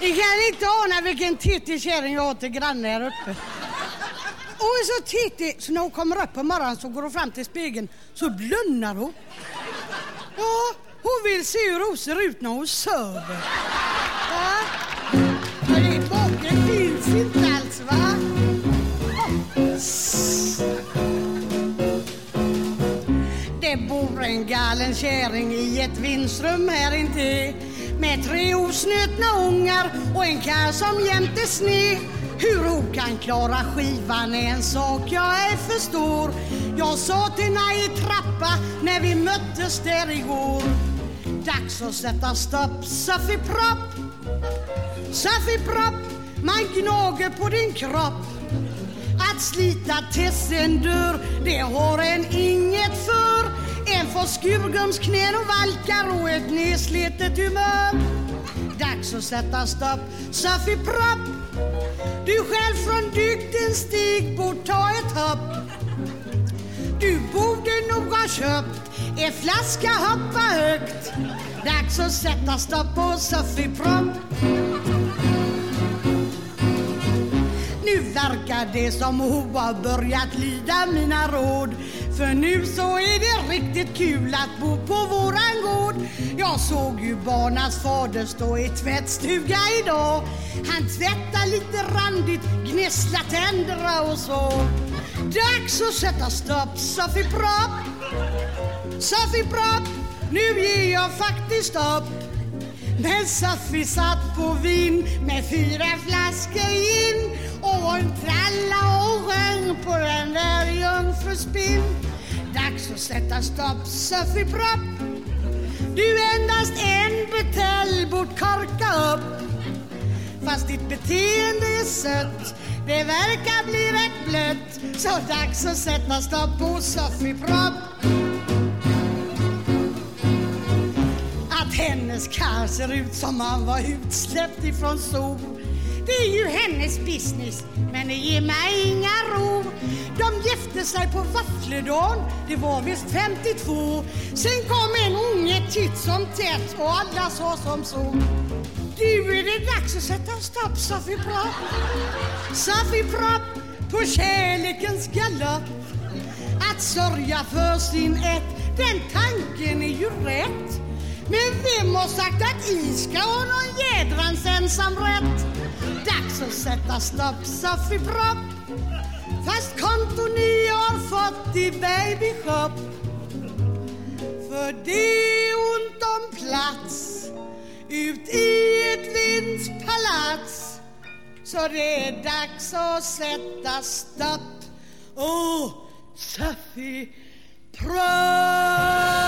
Ni kan inte ana vilken tittig kärring jag har till granne här uppe. Hon är så tittig så när hon kommer upp på morgonen så går hon fram till spegeln så blundar hon. Ja, hon vill se hur hon ser ut när hon sover. Ja. Men det baken finns inte en galen kärring i ett vindsrum här intill med tre osnutna ungar och en karl som jämt är sned. Hur hon kan klara skivan är en sak jag är förstår. Jag sa till henne i trappa när vi möttes där igår. Dags att sätta stopp, Sofie Propp. Sofie Propp, man gnager på din kropp. Att slita tills en dör, det har en inget för får skurgumsknän och valkar och ett nedslitet humör. Dags att sätta stopp, Sofie Propp. Du själv från dygden stig borde ta ett hopp. Du borde nog ha köpt en flaska hoppa högt. Dags att sätta stopp på Sofie Propp. Nu verkar det som hon har börjat lyda mina råd För nu så är riktigt kul att bo på våran gård. Jag såg ju barnas fader stå i tvättstuga idag. Han tvättar lite randigt, gnisslar tänderna och så. Dags att sätta stopp, Sofie Propp. Sofie Propp, nu ger jag faktiskt upp. Men Sofie satt på vin med fyra flaskor gin och en tralla och sjöng på den där jungfruspinn. Dags att sätta stopp, Sofie Propp. Du endast en butelj bort korka upp. Fast ditt beteende är sött, det verkar bli rätt blött. Så dags att sätta stopp på Sofie Propp. Att hennes karl ser ut som han var utsläppt ifrån sol det är ju hennes business, men det ger mig inga ro. Gifte sig på våffledagen, det var visst 52. Sen kom en unge titt som tätt och alla sa som så. Nu är det dags att sätta stopp, Safi Propp. Safi Propp på kärlekens galopp. Att sörja för sin ett, den tanken är ju rätt. Men vem har sagt att I ska ha någon jädrans ensamrätt? Dags att sätta stopp, Safi Propp. Fast konto ni har fått i babyshop För det är ont om plats ut i ett vindspalats. Så det är dags att sätta stopp. Åh, oh, Sofie Propp.